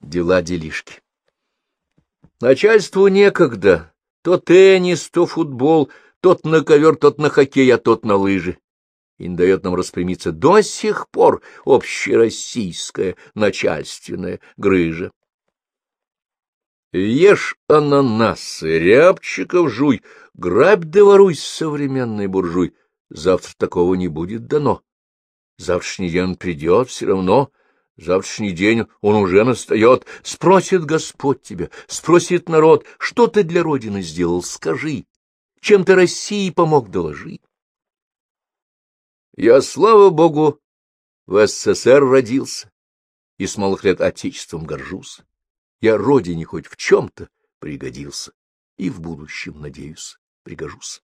дела-делишки. Начальству некогда. То теннис, то футбол, тот на ковер, тот на хоккей, а тот на лыжи. И не дает нам распрямиться до сих пор общероссийская начальственная грыжа. Ешь ананасы, рябчиков жуй, грабь да воруй, современный буржуй. Завтра такого не будет дано. Завтрашний день придет все равно, Завтрашний день он уже настает. Спросит Господь тебя, спросит народ, что ты для Родины сделал, скажи. Чем ты России помог, доложи. Я, слава Богу, в СССР родился и с малых лет Отечеством горжусь. Я Родине хоть в чем-то пригодился и в будущем, надеюсь, пригожусь.